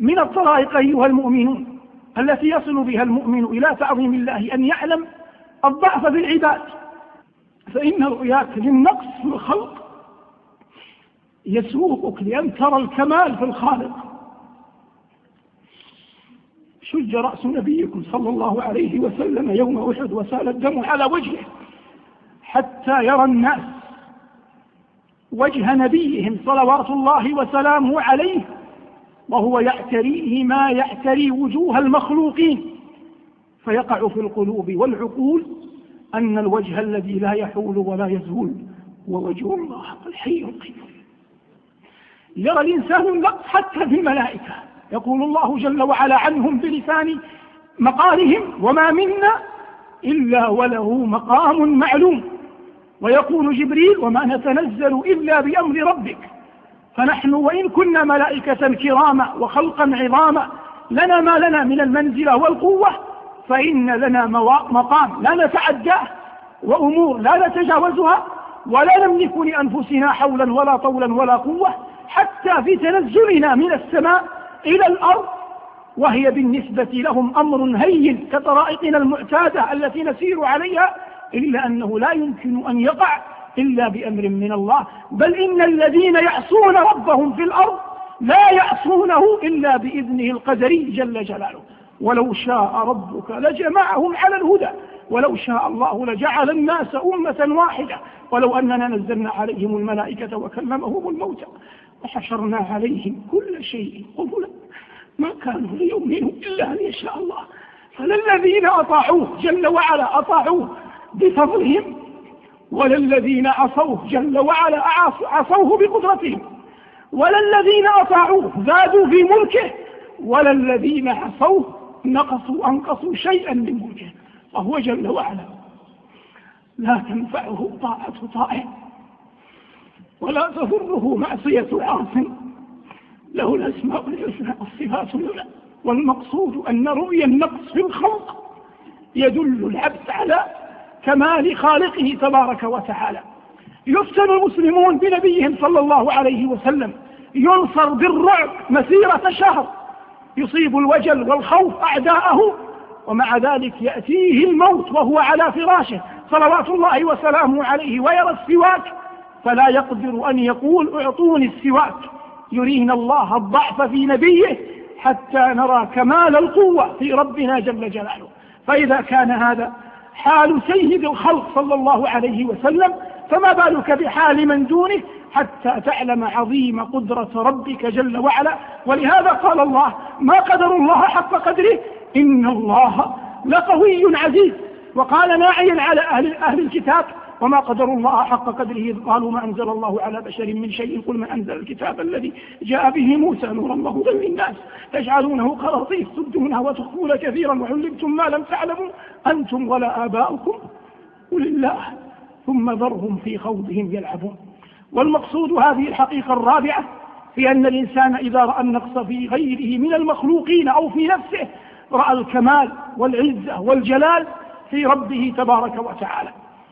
من الطرائق أيها المؤمنون التي يصل بها المؤمن إلى تعظيم الله أن يعلم الضعف في العباد. فإن رؤياك للنقص في الخلق يسوقك لأن ترى الكمال في الخالق. شج رأس نبيكم صلى الله عليه وسلم يوم أحد وسال الدم على وجهه حتى يرى الناس وجه نبيهم صلوات الله وسلامه عليه وهو يعتريه ما يعتري وجوه المخلوقين. فيقع في القلوب والعقول أن الوجه الذي لا يحول ولا يزول هو وجه الله الحي القيوم. يرى الإنسان النقص حتى في الملائكة. يقول الله جل وعلا عنهم بلسان مقالهم وما منا إلا وله مقام معلوم. ويقول جبريل وما نتنزل إلا بأمر ربك. فنحن وإن كنا ملائكة كراما وخلقا عظاما لنا ما لنا من المنزلة والقوة فإن لنا مقام لا نتعداه وأمور لا نتجاوزها ولا نملك لأنفسنا حولا ولا طولا ولا قوة حتى في تنزلنا من السماء إلى الأرض وهي بالنسبة لهم أمر هين كطرائقنا المعتادة التي نسير عليها إلا أنه لا يمكن أن يقع إلا بأمر من الله. بل إن الذين يعصون ربهم في الأرض لا يعصونه إلا بإذنه القدري جل جلاله. ولو شاء ربك لجمعهم على الهدى. ولو شاء الله لجعل الناس أمة واحدة. ولو أننا نزلنا عليهم الملائكة وكلمهم الموتى. وحشرنا عليهم كل شيء قبلا. ما كانوا ليؤمنوا إلا أن يشاء الله. فللذين أطاعوه جل وعلا أطاعوه بفضلهم وللذين عصوه جل وعلا عصوه بقدرتهم. وللذين أطاعوه زادوا في ملكه وللذين عصوه نقصوا أنقصوا شيئا من ملكه. وهو جل وعلا لا تنفعه طاعة طائع ولا تضره معصية عاص له الأسماء الحسنى والصفات العلى والمقصود أن رؤيا النقص في الخلق يدل العبد على كمال خالقه تبارك وتعالى. يفتن المسلمون بنبيهم صلى الله عليه وسلم. ينصر بالرعب مسيرة شهر. يصيب الوجل والخوف أعداءه. ومع ذلك يأتيه الموت وهو على فراشه. صلوات الله وسلامه عليه ويرى السواك. فلا يقدر أن يقول أعطوني السواك. يرينا الله الضعف في نبيه حتى نرى كمال القوة في ربنا جل جلاله. فإذا كان هذا حال سيد الخلق صلى الله عليه وسلم فما بالك بحال من دونه حتى تعلم عظيم قدرة ربك جل وعلا؟ ولهذا قال الله ما قدر الله حق قدره؟ إن الله لقوي عزيز. وقال ناعيا على أهل, أهل الكتاب وما قدر الله حق قدره قالوا ما أنزل الله على بشر من شيء قل من أنزل الكتاب الذي جاء به موسى نورا وهدى للناس تجعلونه قراطيس تبدونها وتخفون كثيرا وعلمتم ما لم تعلموا. أنتم ولا آباؤكم. قل الله. ثم ذرهم في خوضهم يلعبون. والمقصود هذه الحقيقة الرابعة في أن الإنسان إذا رأى النقص في غيره من المخلوقين أو في نفسه رأى الكمال والعزة والجلال في ربه تبارك وتعالى.